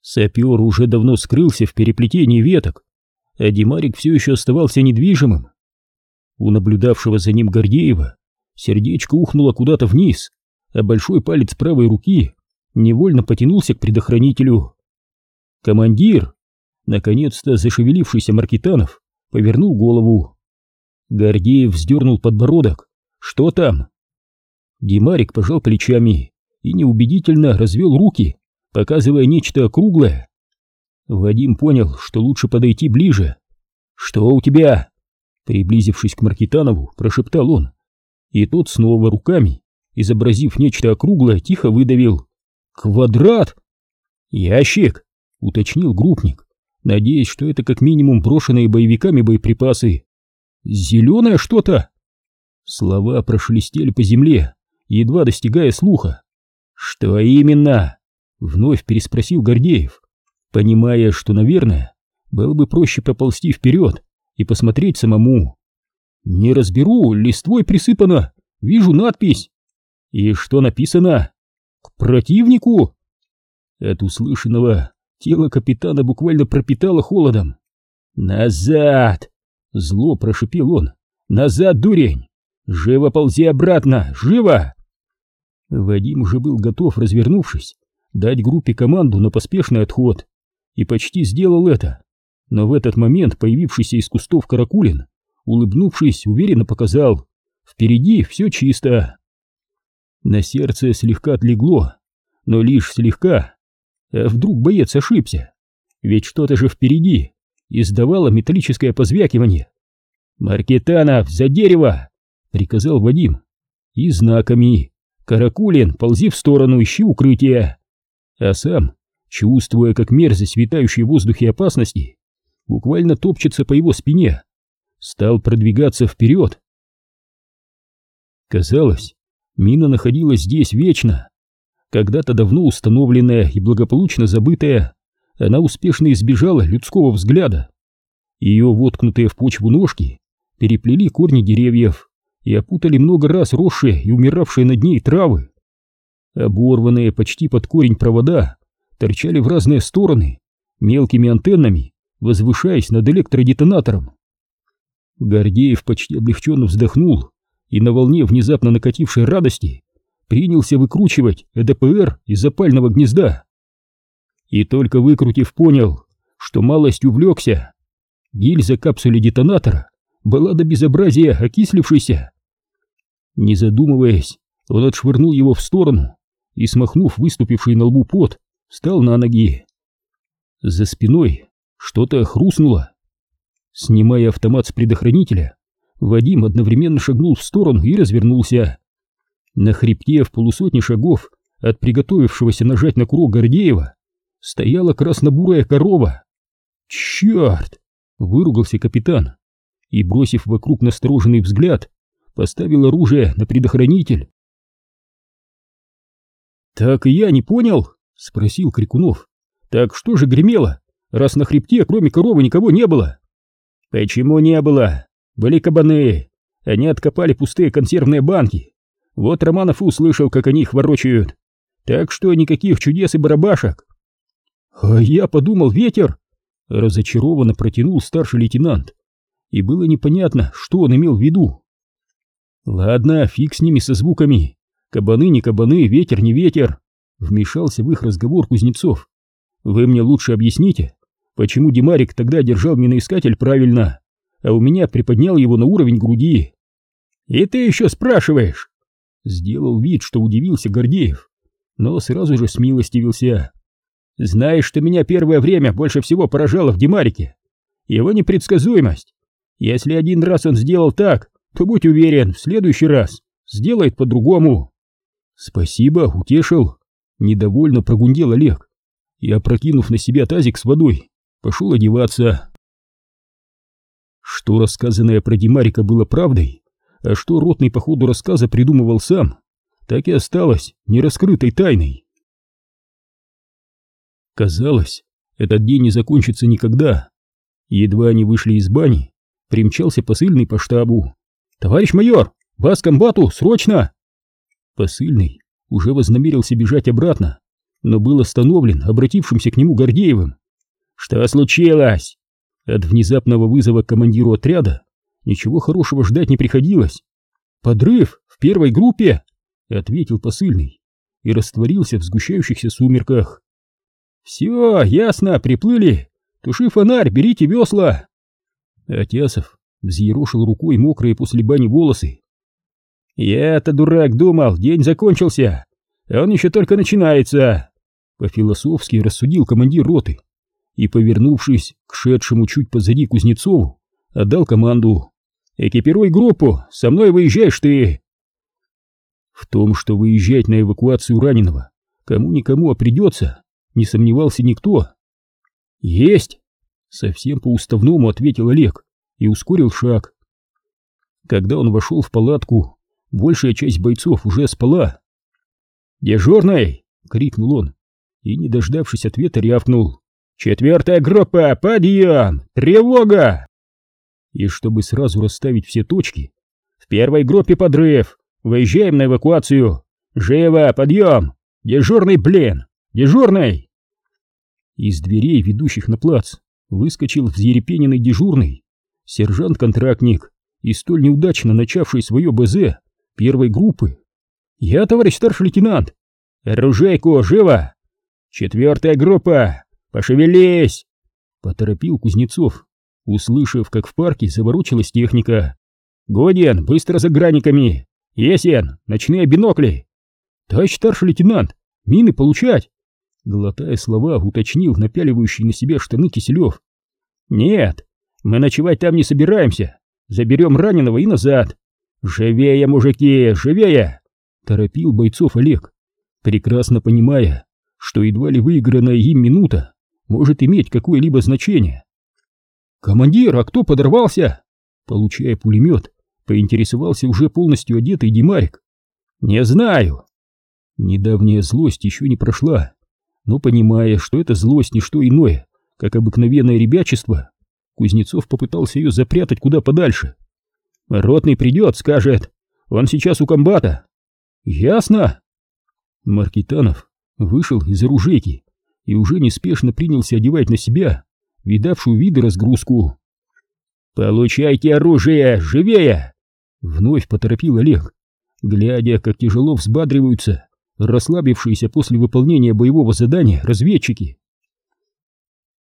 Сапер уже давно скрылся в переплетении веток, а Димарик все еще оставался недвижимым. У наблюдавшего за ним Гордеева сердечко ухнуло куда-то вниз, а большой палец правой руки невольно потянулся к предохранителю. Командир, наконец-то зашевелившийся Маркитанов, повернул голову. Гордеев вздернул подбородок. «Что там?» Димарик пожал плечами и неубедительно развел руки, показывая нечто округлое. Вадим понял, что лучше подойти ближе. «Что у тебя?» Приблизившись к Маркитанову, прошептал он. И тот снова руками, изобразив нечто округлое, тихо выдавил. «Квадрат!» «Ящик!» — уточнил группник, надеясь, что это как минимум брошенные боевиками боеприпасы. «Зеленое что-то!» Слова прошелестели по земле, едва достигая слуха. «Что именно?» — вновь переспросил Гордеев, понимая, что, наверное, было бы проще проползти вперед и посмотреть самому. «Не разберу, листвой присыпано, вижу надпись». «И что написано?» «К противнику!» От услышанного тело капитана буквально пропитало холодом. «Назад!» — зло прошипел он. «Назад, дурень! Живо ползи обратно! Живо!» Вадим уже был готов, развернувшись, дать группе команду на поспешный отход, и почти сделал это. Но в этот момент появившийся из кустов Каракулин, улыбнувшись, уверенно показал «Впереди все чисто!» На сердце слегка отлегло, но лишь слегка. А вдруг боец ошибся? Ведь что-то же впереди издавало металлическое позвякивание. «Маркетанов, за дерево!» — приказал Вадим. И знаками «Каракулин, ползи в сторону, ищи укрытие!» А сам, чувствуя, как мерзость витающей в воздухе опасности, буквально топчется по его спине, стал продвигаться вперед. Казалось, мина находилась здесь вечно. Когда-то давно установленная и благополучно забытая, она успешно избежала людского взгляда. Ее воткнутые в почву ножки переплели корни деревьев, и опутали много раз росшие и умиравшие над ней травы. Оборванные почти под корень провода торчали в разные стороны, мелкими антеннами, возвышаясь над электродетонатором. Гордеев почти облегченно вздохнул и на волне внезапно накатившей радости принялся выкручивать ЭДПР из запального гнезда. И только выкрутив понял, что малость увлекся. Гильза капсули детонатора была до безобразия окислившейся. Не задумываясь, он отшвырнул его в сторону и, смахнув выступивший на лбу пот, встал на ноги. За спиной что-то хрустнуло. Снимая автомат с предохранителя, Вадим одновременно шагнул в сторону и развернулся. На хребте в полусотни шагов от приготовившегося нажать на курок Гордеева стояла краснобурая корова. «Черт!» — выругался капитан и, бросив вокруг настороженный взгляд, поставил оружие на предохранитель. «Так и я не понял», — спросил Крикунов. «Так что же гремело, раз на хребте кроме коровы никого не было?» «Почему не было? Были кабаны. Они откопали пустые консервные банки. Вот Романов услышал, как они их ворочают. Так что никаких чудес и барабашек». «А я подумал, ветер!» — разочарованно протянул старший лейтенант. И было непонятно, что он имел в виду. Ладно, фиг с ними со звуками. Кабаны не кабаны, ветер не ветер. Вмешался в их разговор Кузнецов. Вы мне лучше объясните, почему Димарик тогда держал миноискатель правильно, а у меня приподнял его на уровень груди. И ты еще спрашиваешь? Сделал вид, что удивился Гордеев, но сразу же смилостивился. Знаешь, что меня первое время больше всего поражало в Димарике? Его непредсказуемость. Если один раз он сделал так, то будь уверен, в следующий раз сделает по-другому. Спасибо, утешил. Недовольно прогундел Олег и, опрокинув на себя тазик с водой, пошел одеваться. Что рассказанное про Димарика было правдой, а что ротный по ходу рассказа придумывал сам, так и осталось нераскрытой тайной. Казалось, этот день не закончится никогда. Едва они вышли из бани, примчался посыльный по штабу. «Товарищ майор, вас к комбату, срочно!» Посыльный уже вознамерился бежать обратно, но был остановлен обратившимся к нему Гордеевым. «Что случилось?» От внезапного вызова командиру отряда ничего хорошего ждать не приходилось. «Подрыв в первой группе!» — ответил посыльный и растворился в сгущающихся сумерках. «Все, ясно, приплыли! Туши фонарь, берите весла!» Атясов взъерошил рукой мокрые после бани волосы. «Я-то, дурак, думал, день закончился, а он еще только начинается!» По-философски рассудил командир роты и, повернувшись к шедшему чуть позади Кузнецову, отдал команду. «Экипируй группу, со мной выезжаешь ты!» В том, что выезжать на эвакуацию раненого кому-никому, а придется, не сомневался никто. «Есть!» — совсем по-уставному ответил Олег и ускорил шаг. Когда он вошел в палатку, большая часть бойцов уже спала. «Дежурный!» — крикнул он и, не дождавшись ответа, рявкнул. «Четвертая группа! Подъем! Тревога!» И чтобы сразу расставить все точки, в первой группе подрыв, выезжаем на эвакуацию! Живо! Подъем! Дежурный, блин! Дежурный!» Из дверей, ведущих на плац, выскочил взъерепененный дежурный, сержант-контрактник и столь неудачно начавший свое БЗ первой группы. «Я, товарищ старший лейтенант! Оружейку, живо! Четвертая группа! Пошевелись!» Поторопил Кузнецов, услышав, как в парке заворочилась техника. «Годен, быстро за граниками! Есен, ночные бинокли!» «Товарищ старший лейтенант, мины получать!» Глотая слова, уточнил напяливающий на себя штаны Киселев. «Нет, мы ночевать там не собираемся. Заберем раненого и назад. Живее, мужики, живее!» Торопил бойцов Олег, прекрасно понимая, что едва ли выигранная им минута может иметь какое-либо значение. «Командир, а кто подорвался?» Получая пулемет, поинтересовался уже полностью одетый Димарик. «Не знаю». Недавняя злость еще не прошла, но понимая, что это злость не что иное, как обыкновенное ребячество, Кузнецов попытался ее запрятать куда подальше. «Ротный придет, скажет. Он сейчас у комбата». «Ясно». Маркитанов вышел из оружейки и уже неспешно принялся одевать на себя видавшую виды разгрузку. «Получайте оружие, живее!» Вновь поторопил Олег, глядя, как тяжело взбадриваются расслабившиеся после выполнения боевого задания разведчики.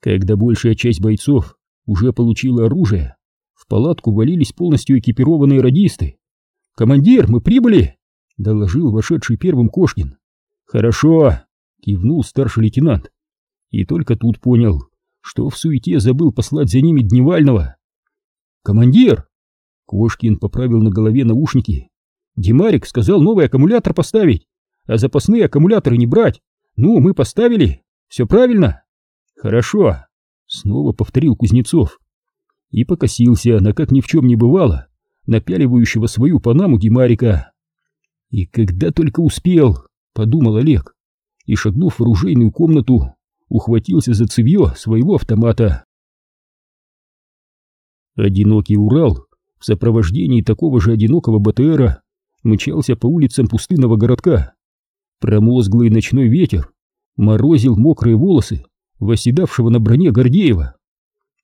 Когда большая часть бойцов уже получила оружие, палатку валились полностью экипированные радисты. «Командир, мы прибыли!» — доложил вошедший первым Кошкин. «Хорошо!» — кивнул старший лейтенант. И только тут понял, что в суете забыл послать за ними Дневального. «Командир!» Кошкин поправил на голове наушники. «Димарик сказал новый аккумулятор поставить, а запасные аккумуляторы не брать. Ну, мы поставили. Все правильно?» «Хорошо!» — снова повторил Кузнецов. И покосился на как ни в чем не бывало, напяливающего свою панаму Димарика. «И когда только успел!» подумал Олег и, шагнув в оружейную комнату, ухватился за цевье своего автомата. Одинокий Урал в сопровождении такого же одинокого БТРа мчался по улицам пустынного городка. Промозглый ночной ветер морозил мокрые волосы восседавшего на броне Гордеева.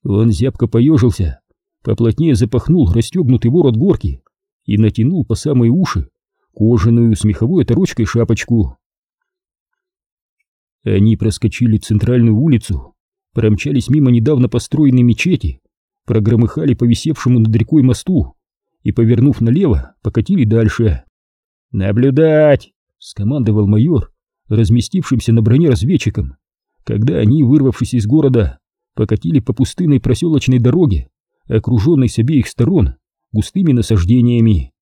Он зябко поежился, поплотнее запахнул расстегнутый ворот горки и натянул по самые уши кожаную с меховой оторочкой шапочку. Они проскочили центральную улицу, промчались мимо недавно построенной мечети, прогромыхали по висевшему над рекой мосту и, повернув налево, покатили дальше. «Наблюдать!» — скомандовал майор, разместившимся на броне разведчиком, когда они, вырвавшись из города, покатили по пустынной проселочной дороге, окруженной с обеих сторон густыми насаждениями.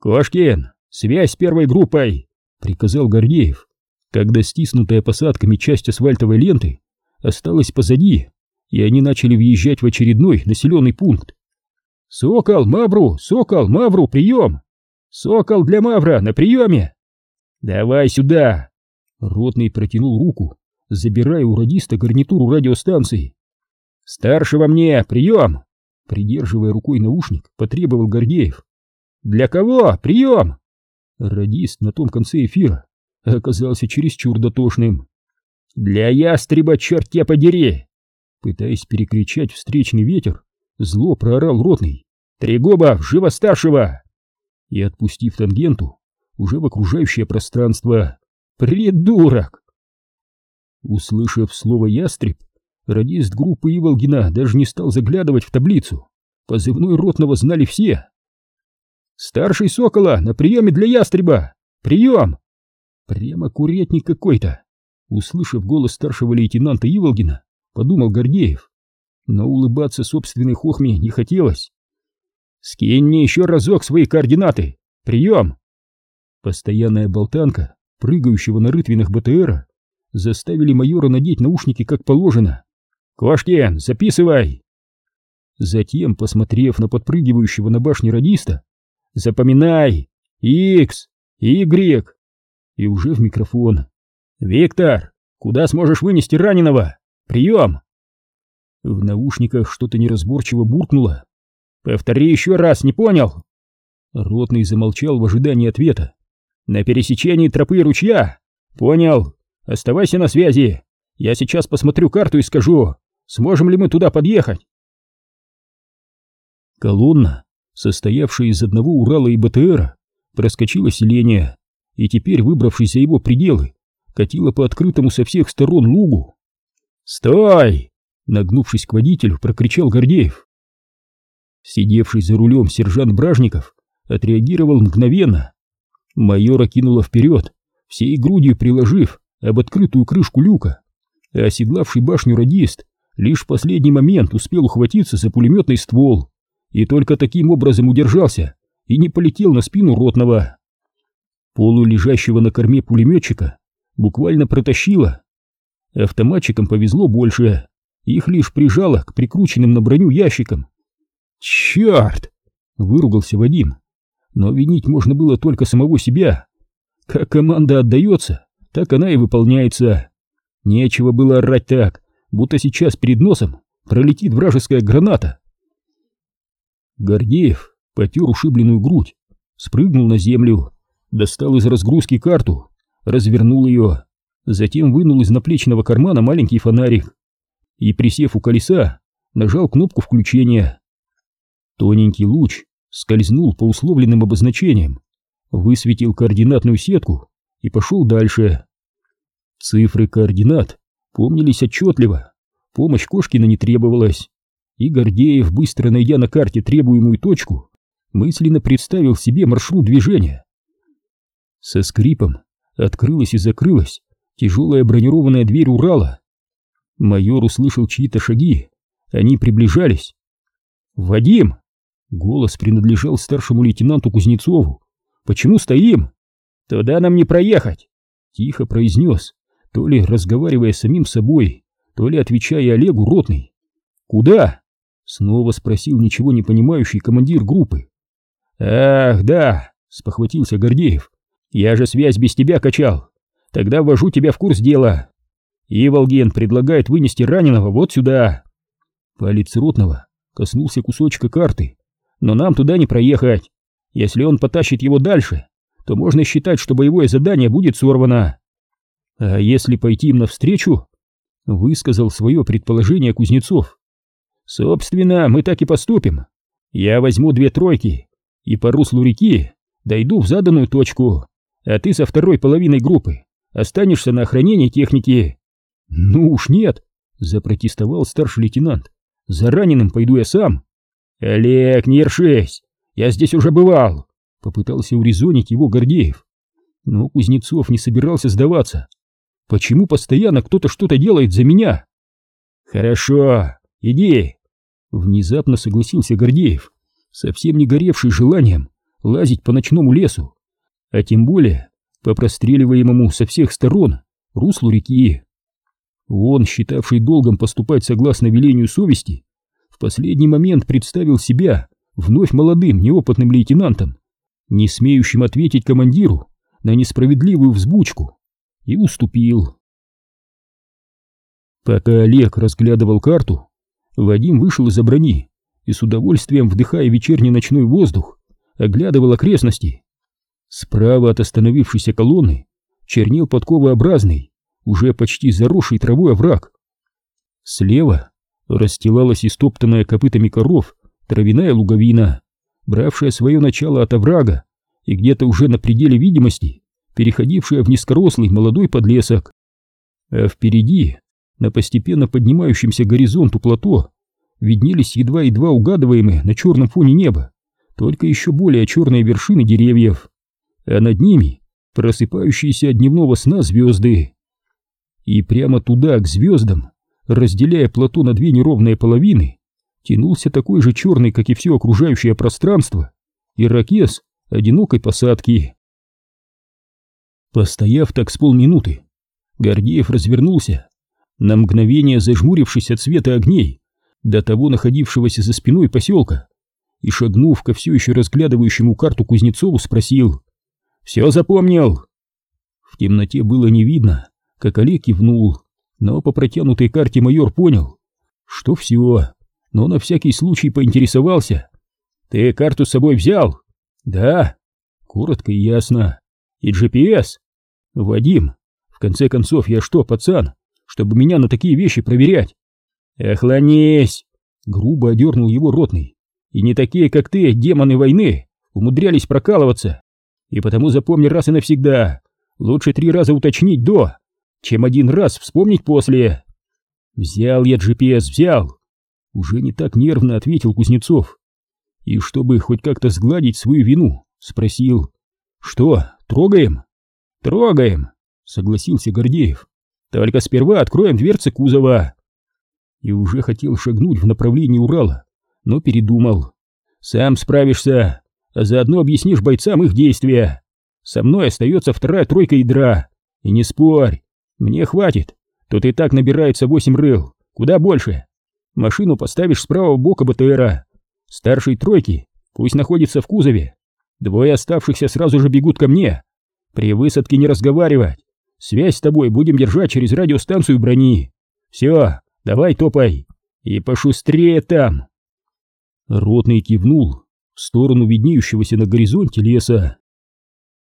«Кошкин, связь с первой группой!» — приказал Гордеев, когда стиснутая посадками часть асфальтовой ленты осталась позади, и они начали въезжать в очередной населенный пункт. «Сокол, Мавру! Сокол, Мавру, прием! Сокол для Мавра, на приеме!» «Давай сюда!» Ротный протянул руку, забирая у радиста гарнитуру радиостанции. «Старшего мне, прием!» Придерживая рукой наушник, потребовал Гордеев. «Для кого? Прием!» Радист на том конце эфира оказался чересчур дотошным. «Для ястреба, черт тебя подери!» Пытаясь перекричать встречный ветер, зло проорал ротный. «Трегоба, живо старшего!» И, отпустив тангенту, уже в окружающее пространство. «Придурок!» Услышав слово «ястреб», радист группы Иволгина даже не стал заглядывать в таблицу. Позывной ротного знали все. «Старший Сокола на приеме для ястреба! Прием!» Прямо куретник какой-то. Услышав голос старшего лейтенанта Иволгина, подумал Гордеев. Но улыбаться собственной хохме не хотелось. «Скинь мне еще разок свои координаты! Прием!» Постоянная болтанка, прыгающего на рытвинах БТРа, заставили майора надеть наушники как положено. «Кошкин, записывай!» Затем, посмотрев на подпрыгивающего на башне радиста, «Запоминай! Икс! Y!» И уже в микрофон. «Виктор, куда сможешь вынести раненого? Прием!» В наушниках что-то неразборчиво буркнуло. «Повтори еще раз, не понял?» Ротный замолчал в ожидании ответа. «На пересечении тропы ручья? Понял. Оставайся на связи. Я сейчас посмотрю карту и скажу, сможем ли мы туда подъехать». Колонна, состоявшая из одного Урала и БТРа, проскочила селение и теперь, выбравшись за его пределы, катила по открытому со всех сторон лугу. «Стой!» — нагнувшись к водителю, прокричал Гордеев. Сидевший за рулем сержант Бражников отреагировал мгновенно. Майора кинуло вперед, всей грудью приложив об открытую крышку люка, а оседлавший башню радист лишь в последний момент успел ухватиться за пулеметный ствол и только таким образом удержался и не полетел на спину ротного. Полулежащего на корме пулеметчика буквально протащило. Автоматчикам повезло больше, их лишь прижало к прикрученным на броню ящикам. «Черт!» — выругался Вадим. Но винить можно было только самого себя. Как команда отдается, так она и выполняется. Нечего было орать так, будто сейчас перед носом пролетит вражеская граната. Гордеев потер ушибленную грудь, спрыгнул на землю достал из разгрузки карту, развернул ее, затем вынул из наплечного кармана маленький фонарик и, присев у колеса, нажал кнопку включения. Тоненький луч скользнул по условленным обозначениям, высветил координатную сетку и пошел дальше. Цифры координат помнились отчетливо, помощь Кошкина не требовалась, и Гордеев, быстро найдя на карте требуемую точку, мысленно представил себе маршрут движения. Со скрипом открылась и закрылась тяжелая бронированная дверь Урала. Майор услышал чьи-то шаги, они приближались. «Вадим!» — голос принадлежал старшему лейтенанту Кузнецову. «Почему стоим?» «Туда нам не проехать!» — тихо произнес, то ли разговаривая с самим собой, то ли отвечая Олегу Ротный. «Куда?» — снова спросил ничего не понимающий командир группы. «Ах, да!» — спохватился Гордеев. Я же связь без тебя качал. Тогда ввожу тебя в курс дела. Иволген предлагает вынести раненого вот сюда. Палец ротного коснулся кусочка карты. Но нам туда не проехать. Если он потащит его дальше, то можно считать, что боевое задание будет сорвано. А если пойти им навстречу? Высказал свое предположение Кузнецов. Собственно, мы так и поступим. Я возьму две тройки и по руслу реки дойду в заданную точку а ты со второй половиной группы останешься на охранении техники. Ну уж нет, запротестовал старший лейтенант. За раненым пойду я сам. Олег, не ершись, я здесь уже бывал, попытался урезонить его Гордеев. Но Кузнецов не собирался сдаваться. Почему постоянно кто-то что-то делает за меня? Хорошо, иди. Внезапно согласился Гордеев, совсем не горевший желанием лазить по ночному лесу а тем более по простреливаемому со всех сторон руслу реки. Он, считавший долгом поступать согласно велению совести, в последний момент представил себя вновь молодым, неопытным лейтенантом, не смеющим ответить командиру на несправедливую взбучку, и уступил. Пока Олег разглядывал карту, Вадим вышел из-за брони и с удовольствием, вдыхая вечерний ночной воздух, оглядывал окрестности. Справа от остановившейся колонны чернел подковообразный, уже почти заросший травой овраг. Слева расстилалась истоптанная копытами коров травяная луговина, бравшая свое начало от оврага и где-то уже на пределе видимости переходившая в низкорослый молодой подлесок. А впереди, на постепенно поднимающемся горизонту плато, виднелись едва-едва угадываемые на черном фоне неба, только еще более черные вершины деревьев, а над ними просыпающиеся от дневного сна звезды. И прямо туда, к звездам, разделяя плато на две неровные половины, тянулся такой же черный, как и все окружающее пространство, ирокез одинокой посадки. Постояв так с полминуты, Гордеев развернулся, на мгновение зажмурившись от света огней, до того находившегося за спиной поселка, и, шагнув ко все еще разглядывающему карту Кузнецову, спросил «Все запомнил?» В темноте было не видно, как Олег кивнул, но по протянутой карте майор понял, что все, но на всякий случай поинтересовался. «Ты карту с собой взял?» «Да». Коротко и ясно. «И GPS?» «Вадим, в конце концов, я что, пацан, чтобы меня на такие вещи проверять?» «Охлонись!» — грубо одернул его ротный. «И не такие, как ты, демоны войны, умудрялись прокалываться. И потому запомни раз и навсегда, лучше три раза уточнить до, чем один раз вспомнить после». «Взял я GPS, взял!» Уже не так нервно ответил Кузнецов. И чтобы хоть как-то сгладить свою вину, спросил. «Что, трогаем?» «Трогаем!» — согласился Гордеев. «Только сперва откроем дверцы кузова!» И уже хотел шагнуть в направлении Урала, но передумал. «Сам справишься, а заодно объяснишь бойцам их действия. Со мной остается вторая тройка ядра. И не спорь, мне хватит. Тут и так набирается восемь рыл, куда больше. Машину поставишь с правого бока БТРа. Старший тройки пусть находится в кузове. Двое оставшихся сразу же бегут ко мне. При высадке не разговаривать. Связь с тобой будем держать через радиостанцию брони. Все, давай топай. И пошустрее там. Ротный кивнул в сторону виднеющегося на горизонте леса.